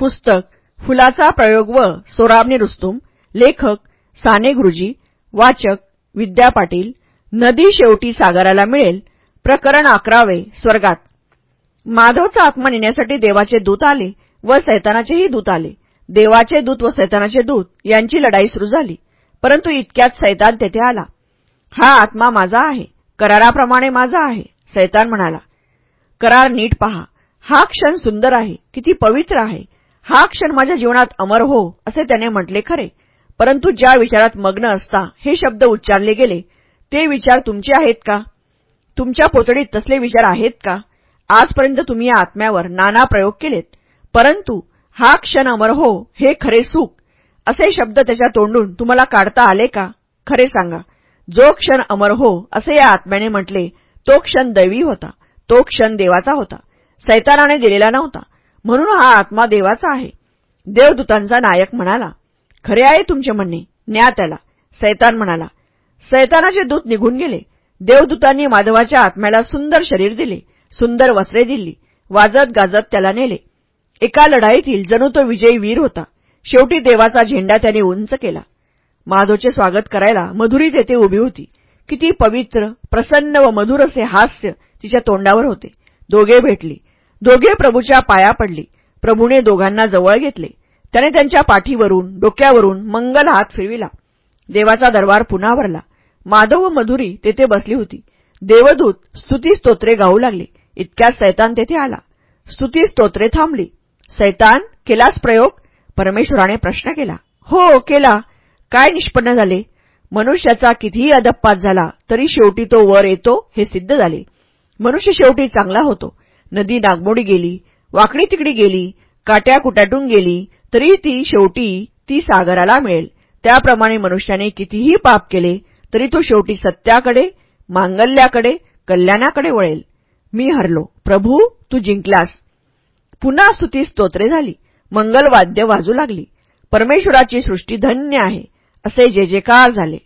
पुस्तक फुलाचा प्रयोग व सोराबनी रुस्तुम लेखक साने गुरुजी वाचक विद्या पाटील नदी शेवटी सागराला मिळेल प्रकरण अकरावे स्वर्गात. माधवचा आत्मा नेण्यासाठी देवाचे दूत आले व सैतानाचेही दूत आले. देवाचे दूत व सैतानाचे दूत यांची लढाई सुरू झाली परंतु इतक्यात सैतान तेथे आला. हा आत्मा माझा आहे कराराप्रमाणे माझा आहे सैतान म्हणाला. करार नीट पहा हा क्षण सुंदर आहे किती पवित्र आहे. हा क्षण माझ्या जीवनात अमर हो असे त्याने म्हटले खरे. परंतु ज्या विचारात मग्न असता हे शब्द उच्चारले गेले ते विचार तुमचे आहेत का? तुमच्या पोतडीत तसले विचार आहेत का? आजपर्यंत तुम्ही या आत्म्यावर नाना प्रयोग केलेत. परंतु हा क्षण अमर हो हे खरे सुख असे शब्द त्याच्या तोंडून तुम्हाला काढता आले का? खरे सांगा. जो क्षण अमर हो असे या आत्म्याने म्हटले तो क्षण दैवी होता तो क्षण देवाचा होता. सैतानाने दिलेला नव्हता. म्हणून हा आत्मा देवाचा आहे. देवदूतांचा नायक म्हणाला खरे आहे तुमचे म्हणणे न्या त्याला. सैतान म्हणाला सैतानाचे दूत निघून गेले. देवदूतांनी माधवाच्या आत्म्याला सुंदर शरीर दिले सुंदर वस्त्रे दिली वाजत गाजत त्याला नेले. एका लढाईतील जणू तो विजयी वीर होता. शेवटी देवाचा झेंडा त्याने उंच केला. माधवचे स्वागत करायला मधुरी तेथे उभी होती. किती पवित्र प्रसन्न व मधुर असे हास्य तिच्या तोंडावर होते. दोघे भेटली. दोघे प्रभूच्या पाया पडली. प्रभूने दोघांना जवळ घेतले. त्याने त्यांच्या पाठीवरून डोक्यावरून मंगल हात फिरविला. देवाचा दरबार पुन्हा भरला. माधव व मधुरी तेथे बसली होती. देवदूत स्तुती स्तोत्रे गाऊ लागले. इतक्यात सैतान तेथे आला. स्तुती स्तोत्रे थांबली. सैतान केलास प्रयोग? परमेश्वराने प्रश्न केला. हो केला. काय निष्पन्न झाले? मनुष्याचा कितीही अदप्पात झाला तरी शेवटी तो वर येतो हे सिद्ध झाले. मनुष्य शेवटी चांगला होतो. नदी नागमोडी गेली वाकडी तिकडी गेली काट्या कुट्याटून गेली तरी ती शेवटी ती सागराला मिळेल. त्याप्रमाणे मनुष्याने कितीही पाप केले तरी तो शेवटी सत्याकडे मांगल्याकडे कल्याणाकडे वळेल. मी हरलो. प्रभू तू जिंकलास. पुन्हा स्तुती स्तोत्रे झाली. मंगलवाद्य वाजू लागली. परमेश्वराची सृष्टी धन्य आहे. असे जे जेकार झाले.